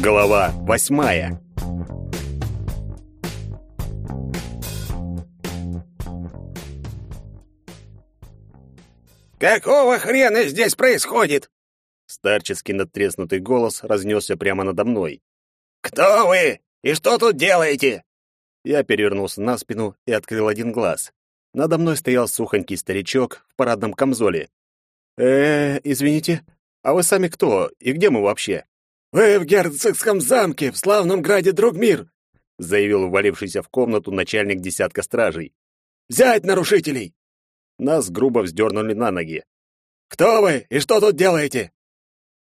Глава восьмая. «Какого хрена здесь происходит?» Старческий надтреснутый голос разнесся прямо надо мной. «Кто вы? И что тут делаете?» Я перевернулся на спину и открыл один глаз. Надо мной стоял сухонький старичок в парадном камзоле. э извините, а вы сами кто и где мы вообще?» «Вы в герцогском замке, в славном граде Другмир», заявил ввалившийся в комнату начальник десятка стражей. «Взять нарушителей!» Нас грубо вздернули на ноги. «Кто вы и что тут делаете?»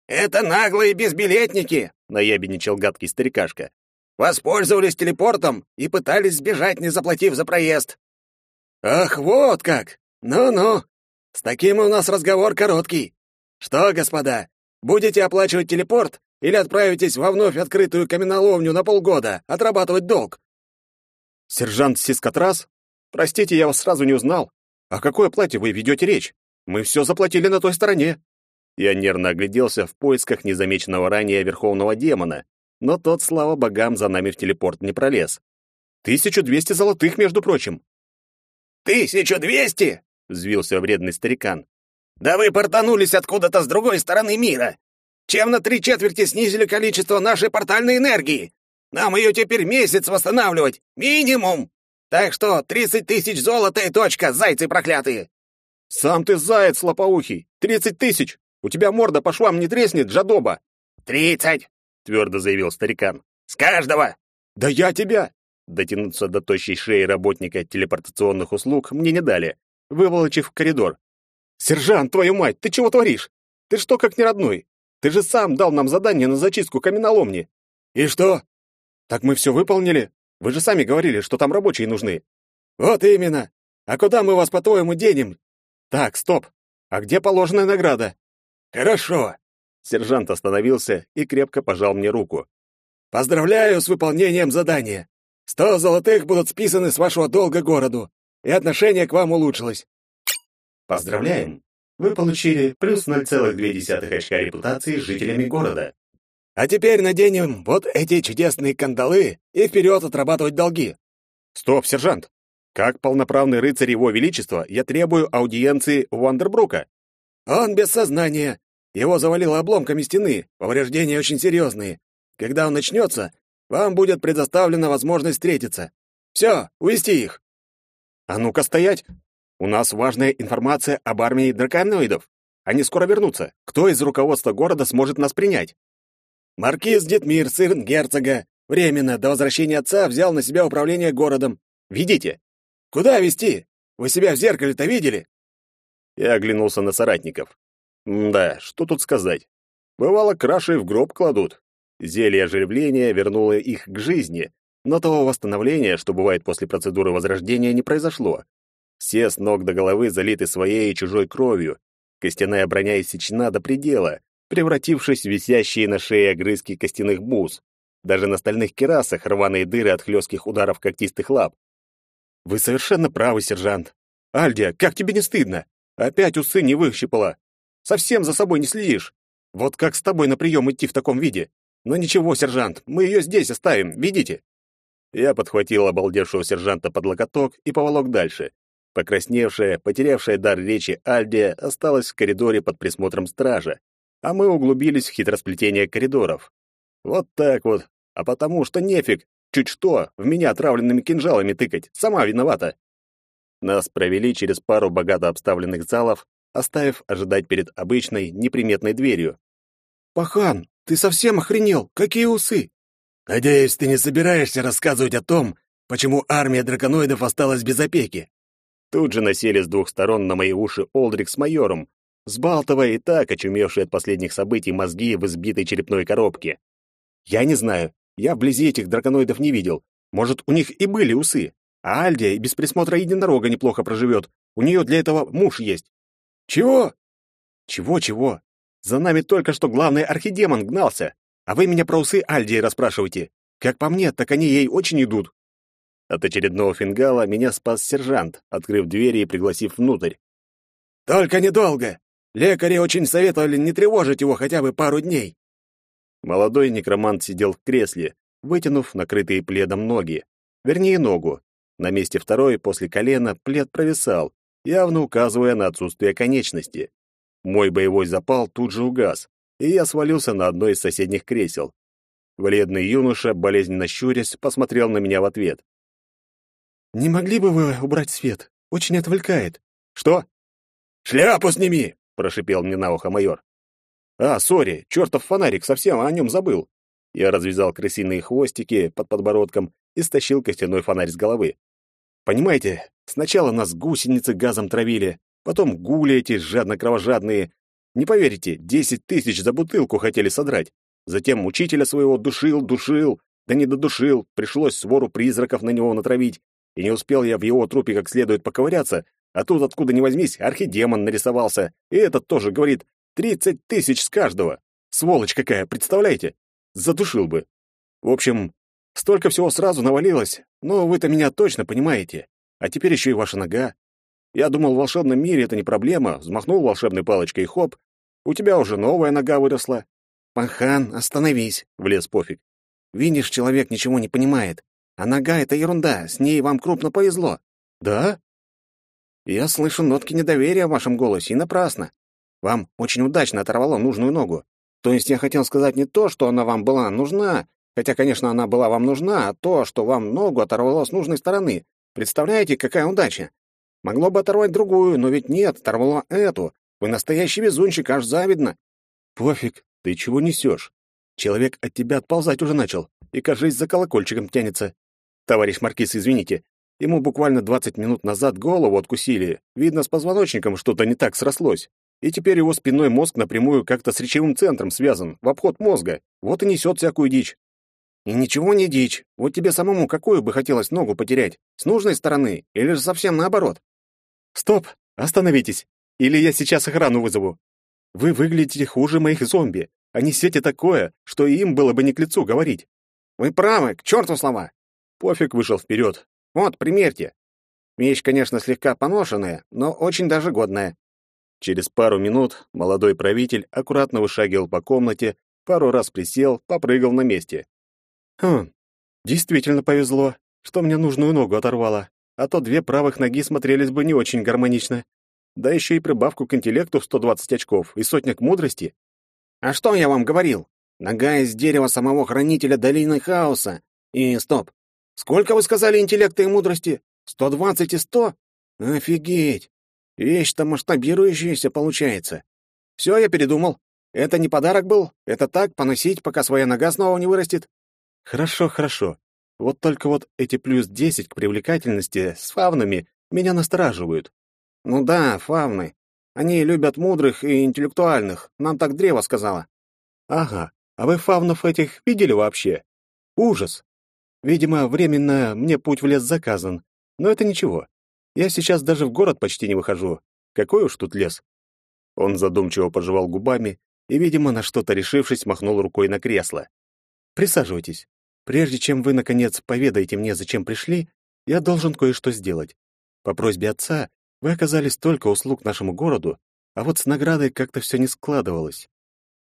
«Это наглые безбилетники», — наябедничал гадкий старикашка. «Воспользовались телепортом и пытались сбежать, не заплатив за проезд». «Ах, вот как! Ну-ну, с таким у нас разговор короткий. Что, господа, будете оплачивать телепорт или отправитесь во вновь открытую каменоломню на полгода отрабатывать долг?» «Сержант Сискотрас? Простите, я вас сразу не узнал. О какой оплате вы ведете речь? Мы все заплатили на той стороне». Я нервно огляделся в поисках незамеченного ранее верховного демона, но тот, слава богам, за нами в телепорт не пролез. «Тысячу двести золотых, между прочим». «Тысячу двести?» — взвился вредный старикан. «Да вы портанулись откуда-то с другой стороны мира! Чем на три четверти снизили количество нашей портальной энергии? Нам ее теперь месяц восстанавливать, минимум! Так что тридцать тысяч золота и точка, зайцы проклятые!» «Сам ты заяц лопоухий! Тридцать тысяч! У тебя морда по швам не треснет, жадоба!» «Тридцать!» — твердо заявил старикан. «С каждого!» «Да я тебя!» Дотянуться до тощей шеи работника телепортационных услуг мне не дали, выволочив в коридор. «Сержант, твою мать, ты чего творишь? Ты что, как не родной? Ты же сам дал нам задание на зачистку каменоломни». «И что?» «Так мы все выполнили. Вы же сами говорили, что там рабочие нужны». «Вот именно. А куда мы вас, по-твоему, денем?» «Так, стоп. А где положенная награда?» «Хорошо». Сержант остановился и крепко пожал мне руку. «Поздравляю с выполнением задания. Сто золотых будут списаны с вашего долга городу, и отношение к вам улучшилось. Поздравляем! Вы получили плюс 0,2 очка репутации с жителями города. А теперь наденем вот эти чудесные кандалы и вперед отрабатывать долги. Стоп, сержант! Как полноправный рыцарь его величества, я требую аудиенции у Вандербрука. Он без сознания. Его завалило обломками стены, повреждения очень серьезные. Когда он начнется, вам будет предоставлена возможность встретиться. Все, увести их. А ну-ка стоять. У нас важная информация об армии драконоидов. Они скоро вернутся. Кто из руководства города сможет нас принять? Маркиз Детмир, сын герцога, временно до возвращения отца взял на себя управление городом. Видите? Куда вести? Вы себя в зеркале-то видели? Я оглянулся на соратников. да, что тут сказать? Бывало, краши в гроб кладут. Зелье оживления вернуло их к жизни, но того восстановления, что бывает после процедуры возрождения, не произошло. Все с ног до головы залиты своей и чужой кровью. Костяная броня иссечена до предела, превратившись в висящие на шее огрызки костяных бус. Даже на стальных керасах рваные дыры от хлестких ударов когтистых лап. Вы совершенно правы, сержант. Альдия, как тебе не стыдно? Опять усы не выщипала. Совсем за собой не следишь. Вот как с тобой на прием идти в таком виде? Но ничего, сержант, мы ее здесь оставим, видите? Я подхватил обалдевшего сержанта под локоток и поволок дальше. Покрасневшая, потерявшая дар речи Альдия осталась в коридоре под присмотром стража, а мы углубились в хитросплетение коридоров. Вот так вот. А потому что нефиг, чуть что, в меня отравленными кинжалами тыкать, сама виновата. Нас провели через пару богато обставленных залов, оставив ожидать перед обычной, неприметной дверью. «Пахан, ты совсем охренел? Какие усы? Надеюсь, ты не собираешься рассказывать о том, почему армия драконоидов осталась без опеки. Тут же насели с двух сторон на мои уши Олдрик с майором, сбалтывая и так очумевшие от последних событий мозги в избитой черепной коробке. Я не знаю, я вблизи этих драконоидов не видел. Может, у них и были усы. А Альдия без присмотра единорога неплохо проживет. У нее для этого муж есть. Чего? Чего-чего? За нами только что главный архидемон гнался, а вы меня про усы Альдии расспрашиваете. Как по мне, так они ей очень идут». От очередного фингала меня спас сержант, открыв двери и пригласив внутрь. «Только недолго. Лекари очень советовали не тревожить его хотя бы пару дней». Молодой некромант сидел в кресле, вытянув накрытые пледом ноги. Вернее, ногу. На месте второй, после колена, плед провисал, явно указывая на отсутствие конечности. Мой боевой запал тут же угас, и я свалился на одно из соседних кресел. Бледный юноша, болезненно щурясь, посмотрел на меня в ответ. «Не могли бы вы убрать свет? Очень отвлекает». «Что?» «Шляпу сними!» — прошипел мне на ухо майор. «А, сори, чертов фонарик, совсем о нем забыл». Я развязал крысиные хвостики под подбородком и стащил костяной фонарь с головы. «Понимаете, сначала нас гусеницы газом травили, потом гули эти жадно-кровожадные. Не поверите, десять тысяч за бутылку хотели содрать. Затем учителя своего душил, душил, да не додушил, пришлось свору призраков на него натравить. И не успел я в его трупе как следует поковыряться, а тут, откуда ни возьмись, архидемон нарисовался. И этот тоже говорит, тридцать тысяч с каждого. Сволочь какая, представляете? Задушил бы. В общем, столько всего сразу навалилось, но вы-то меня точно понимаете. А теперь еще и ваша нога. Я думал, в волшебном мире это не проблема. Взмахнул волшебной палочкой и хоп, у тебя уже новая нога выросла. «Пахан, остановись!» — влез пофиг. «Видишь, человек ничего не понимает. А нога — это ерунда, с ней вам крупно повезло». «Да?» «Я слышу нотки недоверия в вашем голосе, и напрасно. Вам очень удачно оторвало нужную ногу. То есть я хотел сказать не то, что она вам была нужна, хотя, конечно, она была вам нужна, а то, что вам ногу оторвало с нужной стороны. Представляете, какая удача? Могло бы оторвать другую, но ведь нет, оторвало эту. Вы настоящий везунчик, аж завидно. Пофиг, ты чего несешь? Человек от тебя отползать уже начал, и, кажись, за колокольчиком тянется. Товарищ Маркиз, извините, ему буквально двадцать минут назад голову откусили. Видно, с позвоночником что-то не так срослось. И теперь его спинной мозг напрямую как-то с речевым центром связан, в обход мозга. Вот и несет всякую дичь. И ничего не дичь. Вот тебе самому какую бы хотелось ногу потерять? С нужной стороны или же совсем наоборот? Стоп, остановитесь. Или я сейчас охрану вызову. Вы выглядите хуже моих зомби. Они сети такое, что им было бы не к лицу говорить. Вы правы, к черту слова. Пофиг вышел вперед. Вот, примерьте. Вещь, конечно, слегка поношенная, но очень даже годная. Через пару минут молодой правитель аккуратно вышагивал по комнате, пару раз присел, попрыгал на месте. Хм, действительно повезло, что мне нужную ногу оторвало, а то две правых ноги смотрелись бы не очень гармонично. Да еще и прибавку к интеллекту в 120 очков и сотня к мудрости. А что я вам говорил? Нога из дерева самого хранителя долины хаоса. И стоп. Сколько вы сказали интеллекта и мудрости? 120 и 100? Офигеть. Вещь-то масштабирующаяся получается. Все, я передумал. Это не подарок был, это так, поносить, пока своя нога снова не вырастет. Хорошо, хорошо. Вот только вот эти плюс 10 к привлекательности с фавнами меня настораживают. Ну да, фавны. Они любят мудрых и интеллектуальных, нам так древо сказала. Ага, а вы фавнов этих видели вообще? Ужас. Видимо, временно мне путь в лес заказан, но это ничего. Я сейчас даже в город почти не выхожу. Какой уж тут лес. Он задумчиво пожевал губами и, видимо, на что-то решившись, махнул рукой на кресло. Присаживайтесь. Прежде чем вы, наконец, поведаете мне, зачем пришли, я должен кое-что сделать. По просьбе отца вы оказали столько услуг нашему городу, а вот с наградой как-то все не складывалось.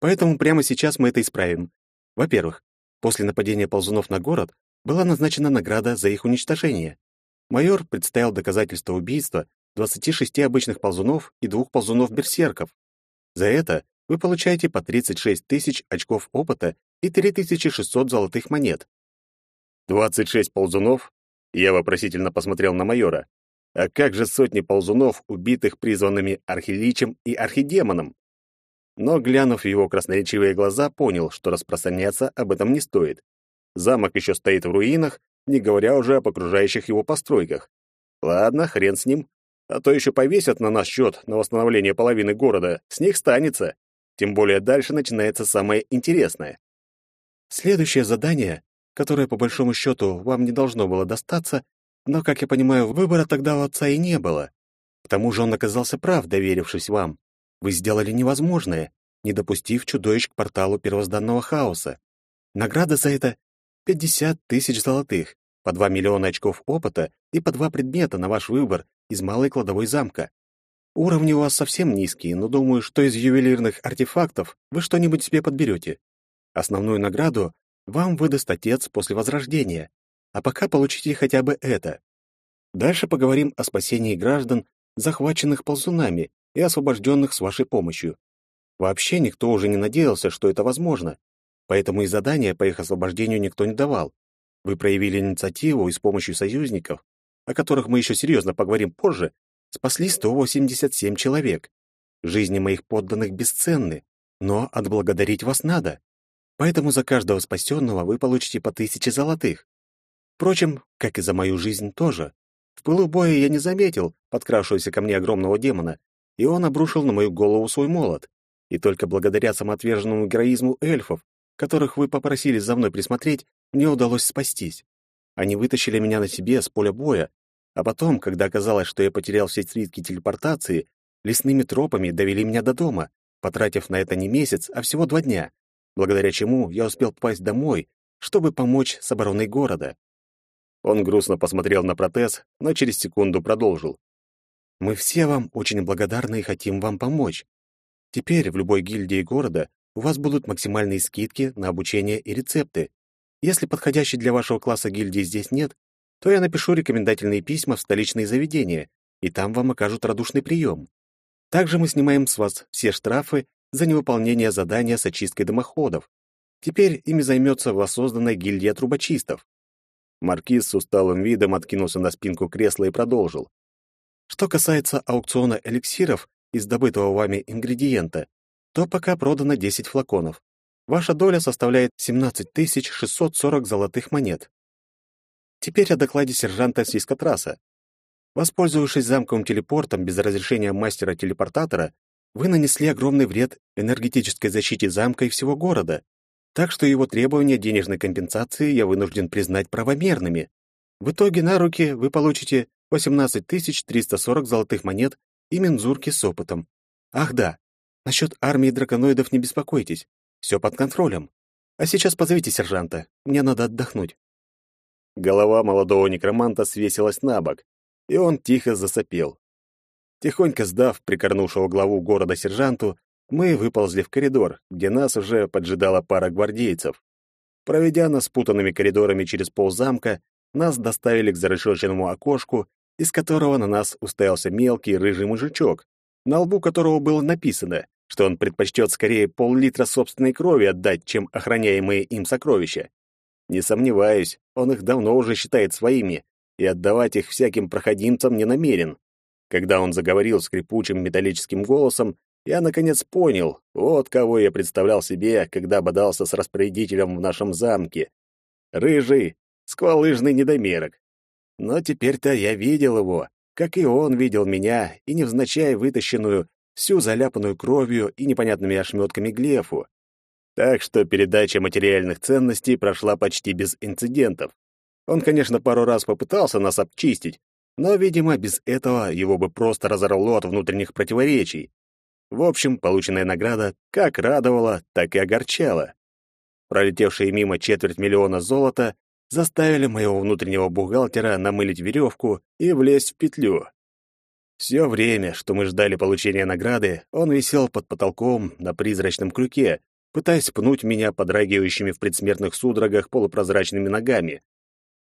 Поэтому прямо сейчас мы это исправим. Во-первых, после нападения ползунов на город была назначена награда за их уничтожение. Майор представил доказательства убийства 26 обычных ползунов и двух ползунов-берсерков. За это вы получаете по 36 тысяч очков опыта и 3600 золотых монет. 26 ползунов? Я вопросительно посмотрел на майора. А как же сотни ползунов, убитых призванными архиличем и архидемоном? Но, глянув в его красноречивые глаза, понял, что распространяться об этом не стоит. Замок еще стоит в руинах, не говоря уже об окружающих его постройках. Ладно, хрен с ним. А то еще повесят на наш счет на восстановление половины города, с них станется. Тем более дальше начинается самое интересное. Следующее задание, которое по большому счету вам не должно было достаться, но, как я понимаю, выбора тогда у отца и не было. К тому же он оказался прав, доверившись вам. Вы сделали невозможное, не допустив чудовищ к порталу первозданного хаоса. Награда за это — 50 тысяч золотых, по 2 миллиона очков опыта и по два предмета на ваш выбор из малой кладовой замка. Уровни у вас совсем низкие, но думаю, что из ювелирных артефактов вы что-нибудь себе подберете. Основную награду вам выдаст отец после возрождения, а пока получите хотя бы это. Дальше поговорим о спасении граждан, захваченных ползунами и освобожденных с вашей помощью. Вообще никто уже не надеялся, что это возможно, поэтому и задания по их освобождению никто не давал. Вы проявили инициативу и с помощью союзников, о которых мы еще серьезно поговорим позже, спасли 187 человек. Жизни моих подданных бесценны, но отблагодарить вас надо. Поэтому за каждого спасенного вы получите по тысяче золотых. Впрочем, как и за мою жизнь тоже. В пылу боя я не заметил подкравшегося ко мне огромного демона, и он обрушил на мою голову свой молот. И только благодаря самоотверженному героизму эльфов, которых вы попросили за мной присмотреть, мне удалось спастись. Они вытащили меня на себе с поля боя, а потом, когда оказалось, что я потерял все свитки телепортации, лесными тропами довели меня до дома, потратив на это не месяц, а всего два дня, благодаря чему я успел попасть домой, чтобы помочь с обороной города. Он грустно посмотрел на протез, но через секунду продолжил. «Мы все вам очень благодарны и хотим вам помочь. Теперь в любой гильдии города у вас будут максимальные скидки на обучение и рецепты. Если подходящей для вашего класса гильдии здесь нет, то я напишу рекомендательные письма в столичные заведения, и там вам окажут радушный прием. Также мы снимаем с вас все штрафы за невыполнение задания с очисткой дымоходов. Теперь ими займется воссозданная гильдия трубочистов. Маркиз с усталым видом откинулся на спинку кресла и продолжил. Что касается аукциона эликсиров из добытого вами ингредиента, то пока продано 10 флаконов. Ваша доля составляет 17 640 золотых монет. Теперь о докладе сержанта Сискотраса. Воспользовавшись замковым телепортом без разрешения мастера-телепортатора, вы нанесли огромный вред энергетической защите замка и всего города, так что его требования денежной компенсации я вынужден признать правомерными. В итоге на руки вы получите 18 340 золотых монет и мензурки с опытом. Ах да, насчет армии драконоидов не беспокойтесь, все под контролем. А сейчас позовите сержанта, мне надо отдохнуть. Голова молодого некроманта свесилась на бок, и он тихо засопел. Тихонько сдав прикорнувшего главу города сержанту, мы выползли в коридор, где нас уже поджидала пара гвардейцев. Проведя нас путанными коридорами через ползамка, нас доставили к зарешоченному окошку, из которого на нас уставился мелкий рыжий мужичок, на лбу которого было написано, что он предпочтет скорее пол-литра собственной крови отдать, чем охраняемые им сокровища. Не сомневаюсь, он их давно уже считает своими, и отдавать их всяким проходимцам не намерен. Когда он заговорил скрипучим металлическим голосом, я наконец понял, вот кого я представлял себе, когда бодался с распорядителем в нашем замке. Рыжий, сквалыжный недомерок. Но теперь-то я видел его, как и он видел меня, и невзначай вытащенную, всю заляпанную кровью и непонятными ошметками глефу. Так что передача материальных ценностей прошла почти без инцидентов. Он, конечно, пару раз попытался нас обчистить, но, видимо, без этого его бы просто разорвало от внутренних противоречий. В общем, полученная награда как радовала, так и огорчала. Пролетевшие мимо четверть миллиона золота заставили моего внутреннего бухгалтера намылить веревку и влезть в петлю. Все время, что мы ждали получения награды, он висел под потолком на призрачном крюке, пытаясь пнуть меня подрагивающими в предсмертных судорогах полупрозрачными ногами.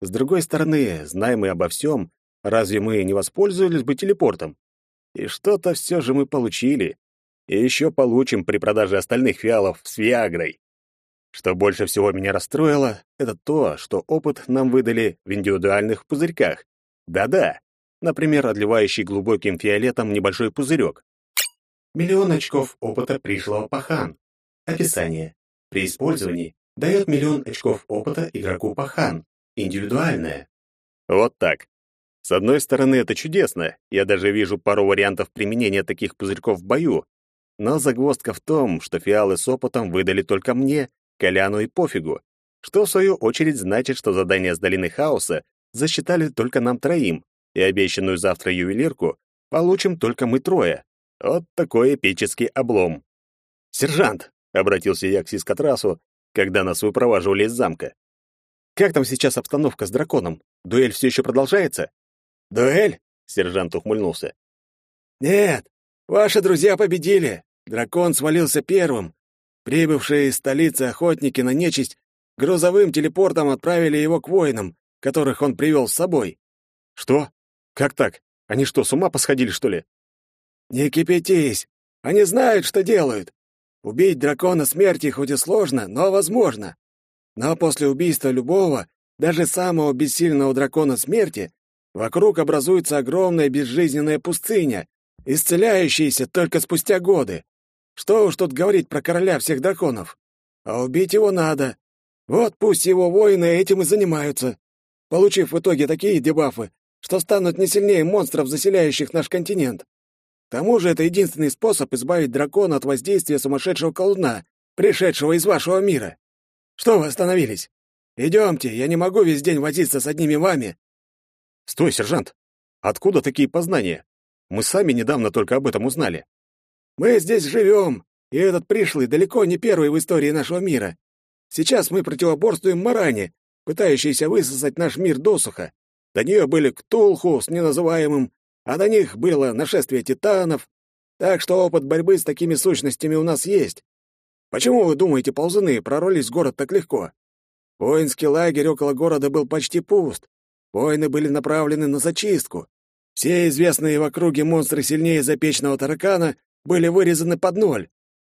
С другой стороны, знаем мы обо всем, разве мы не воспользовались бы телепортом? И что-то все же мы получили, и еще получим при продаже остальных фиалов с Виагрой. Что больше всего меня расстроило, это то, что опыт нам выдали в индивидуальных пузырьках. Да-да, например, отливающий глубоким фиолетом небольшой пузырек. Миллион очков опыта пришлого пахан. Описание. При использовании дает миллион очков опыта игроку пахан. Индивидуальное. Вот так. С одной стороны, это чудесно. Я даже вижу пару вариантов применения таких пузырьков в бою, но загвоздка в том, что фиалы с опытом выдали только мне, Коляну и пофигу, что в свою очередь значит, что задание с долины хаоса засчитали только нам троим, и обещанную завтра ювелирку получим только мы трое. Вот такой эпический облом. «Сержант!» — обратился я к Сискотрасу, когда нас выпроваживали из замка. «Как там сейчас обстановка с драконом? Дуэль все еще продолжается?» «Дуэль?» — сержант ухмыльнулся. «Нет, ваши друзья победили. Дракон свалился первым. Прибывшие из столицы охотники на нечисть грузовым телепортом отправили его к воинам, которых он привел с собой. Что? Как так? Они что, с ума посходили, что ли? Не кипятись. Они знают, что делают. Убить дракона смерти хоть и сложно, но возможно. Но после убийства любого, даже самого бессильного дракона смерти, вокруг образуется огромная безжизненная пустыня, исцеляющаяся только спустя годы. Что уж тут говорить про короля всех драконов. А убить его надо. Вот пусть его воины этим и занимаются, получив в итоге такие дебафы, что станут не сильнее монстров, заселяющих наш континент. К тому же это единственный способ избавить дракона от воздействия сумасшедшего колдуна, пришедшего из вашего мира. Что вы остановились? Идемте, я не могу весь день возиться с одними вами. Стой, сержант. Откуда такие познания? Мы сами недавно только об этом узнали. Мы здесь живем, и этот пришлый далеко не первый в истории нашего мира. Сейчас мы противоборствуем Маране, пытающейся высосать наш мир досуха. До нее были Ктулху с неназываемым, а до них было нашествие титанов. Так что опыт борьбы с такими сущностями у нас есть. Почему вы думаете, ползуны прорвались в город так легко? Воинский лагерь около города был почти пуст. Воины были направлены на зачистку. Все известные в округе монстры сильнее запечного таракана были вырезаны под ноль.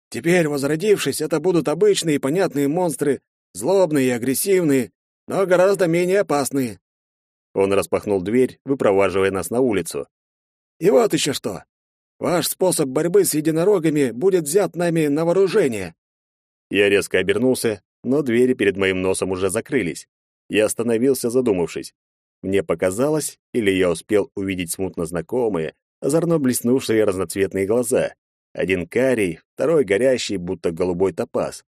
Теперь, возродившись, это будут обычные и понятные монстры, злобные и агрессивные, но гораздо менее опасные. Он распахнул дверь, выпроваживая нас на улицу. И вот еще что. Ваш способ борьбы с единорогами будет взят нами на вооружение. Я резко обернулся, но двери перед моим носом уже закрылись. Я остановился, задумавшись. Мне показалось, или я успел увидеть смутно знакомые, озорно блеснувшие разноцветные глаза. Один карий, второй горящий, будто голубой топаз.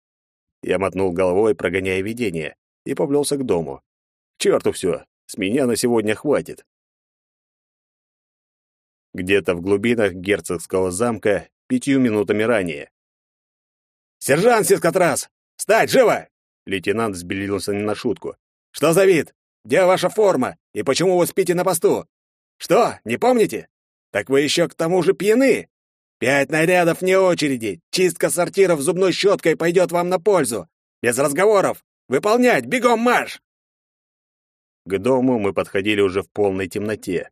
Я мотнул головой, прогоняя видение, и поплелся к дому. К черту все, с меня на сегодня хватит. Где-то в глубинах герцогского замка пятью минутами ранее. «Сержант Сискотрас! Встать, живо!» Лейтенант взбелился не на шутку. «Что за вид? Где ваша форма? И почему вы спите на посту? Что, не помните? Так вы еще к тому же пьяны. Пять нарядов вне очереди. Чистка сортиров зубной щеткой пойдет вам на пользу. Без разговоров. Выполнять! Бегом марш!» К дому мы подходили уже в полной темноте.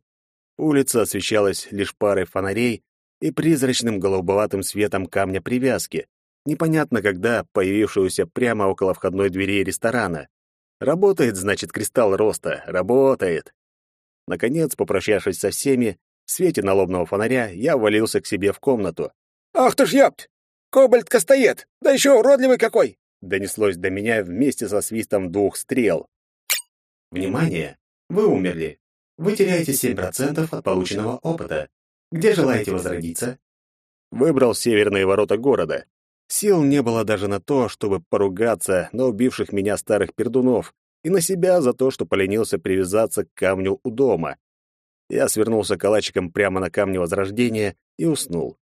Улица освещалась лишь парой фонарей и призрачным голубоватым светом камня привязки, непонятно когда появившегося прямо около входной двери ресторана. Работает, значит, кристалл роста, работает. Наконец, попрощавшись со всеми, в свете налобного фонаря я ввалился к себе в комнату. «Ах ты ж ёпть! Кобальт-костоед! Да еще уродливый какой!» Донеслось до меня вместе со свистом двух стрел. Внимание! Вы умерли. Вы теряете 7% от полученного опыта. Где желаете возродиться? Выбрал северные ворота города. Сил не было даже на то, чтобы поругаться на убивших меня старых пердунов и на себя за то, что поленился привязаться к камню у дома. Я свернулся калачиком прямо на камне Возрождения и уснул.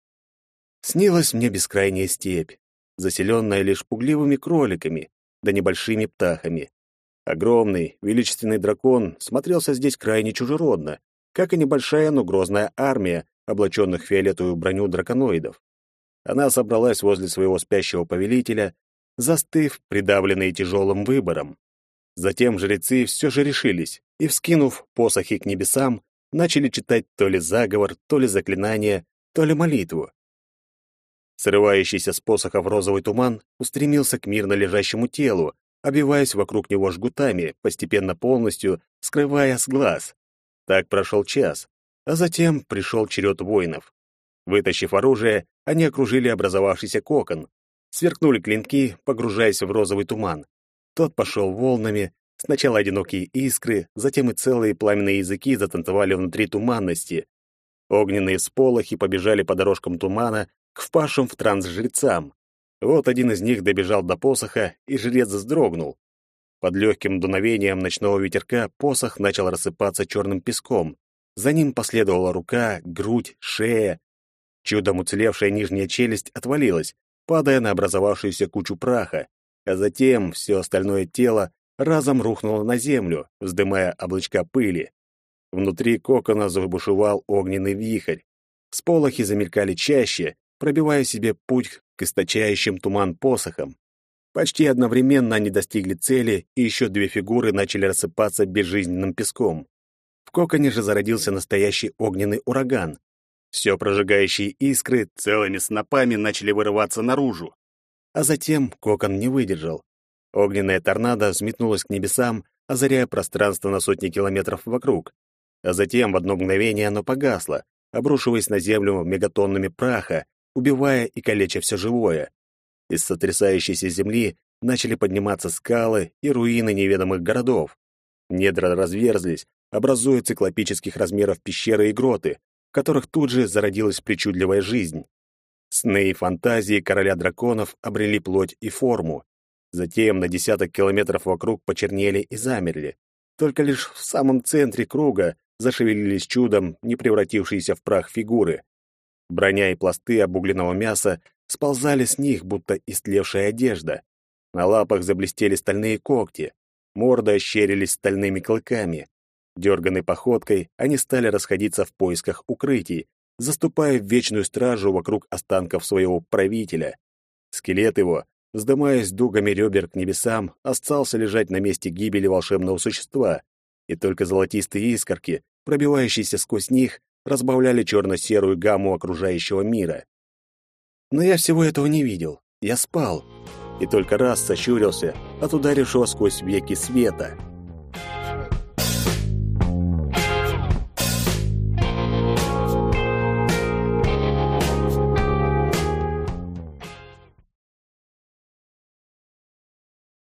Снилась мне бескрайняя степь, заселенная лишь пугливыми кроликами да небольшими птахами. Огромный, величественный дракон смотрелся здесь крайне чужеродно, как и небольшая, но грозная армия, облаченных в фиолетовую броню драконоидов. Она собралась возле своего спящего повелителя, застыв, придавленные тяжелым выбором. Затем жрецы все же решились и, вскинув посохи к небесам, начали читать то ли заговор, то ли заклинание, то ли молитву. Срывающийся с посохов розовый туман устремился к мирно лежащему телу, обвиваясь вокруг него жгутами, постепенно полностью скрывая с глаз. Так прошел час, а затем пришел черед воинов. Вытащив оружие, они окружили образовавшийся кокон. Сверкнули клинки, погружаясь в розовый туман. Тот пошел волнами, сначала одинокие искры, затем и целые пламенные языки затанцевали внутри туманности. Огненные сполохи побежали по дорожкам тумана к впавшим в транс жрецам. Вот один из них добежал до посоха, и жрец вздрогнул. Под легким дуновением ночного ветерка посох начал рассыпаться черным песком. За ним последовала рука, грудь, шея, Чудом уцелевшая нижняя челюсть отвалилась, падая на образовавшуюся кучу праха, а затем все остальное тело разом рухнуло на землю, вздымая облачка пыли. Внутри кокона забушевал огненный вихрь. Сполохи замелькали чаще, пробивая себе путь к источающим туман посохам. Почти одновременно они достигли цели, и еще две фигуры начали рассыпаться безжизненным песком. В коконе же зародился настоящий огненный ураган. Все прожигающие искры целыми снопами начали вырываться наружу. А затем кокон не выдержал. Огненная торнадо взметнулась к небесам, озаряя пространство на сотни километров вокруг. А затем в одно мгновение оно погасло, обрушиваясь на землю мегатоннами праха, убивая и калеча все живое. Из сотрясающейся земли начали подниматься скалы и руины неведомых городов. Недра разверзлись, образуя циклопических размеров пещеры и гроты, в которых тут же зародилась причудливая жизнь. Сны и фантазии короля драконов обрели плоть и форму. Затем на десяток километров вокруг почернели и замерли. Только лишь в самом центре круга зашевелились чудом не превратившиеся в прах фигуры. Броня и пласты обугленного мяса сползали с них, будто истлевшая одежда. На лапах заблестели стальные когти, морды ощерились стальными клыками. Дерганной походкой они стали расходиться в поисках укрытий, заступая в вечную стражу вокруг останков своего правителя. Скелет его, вздымаясь дугами ребер к небесам, остался лежать на месте гибели волшебного существа, и только золотистые искорки, пробивающиеся сквозь них, разбавляли черно-серую гамму окружающего мира. Но я всего этого не видел. Я спал. И только раз сощурился от ударившего сквозь веки света —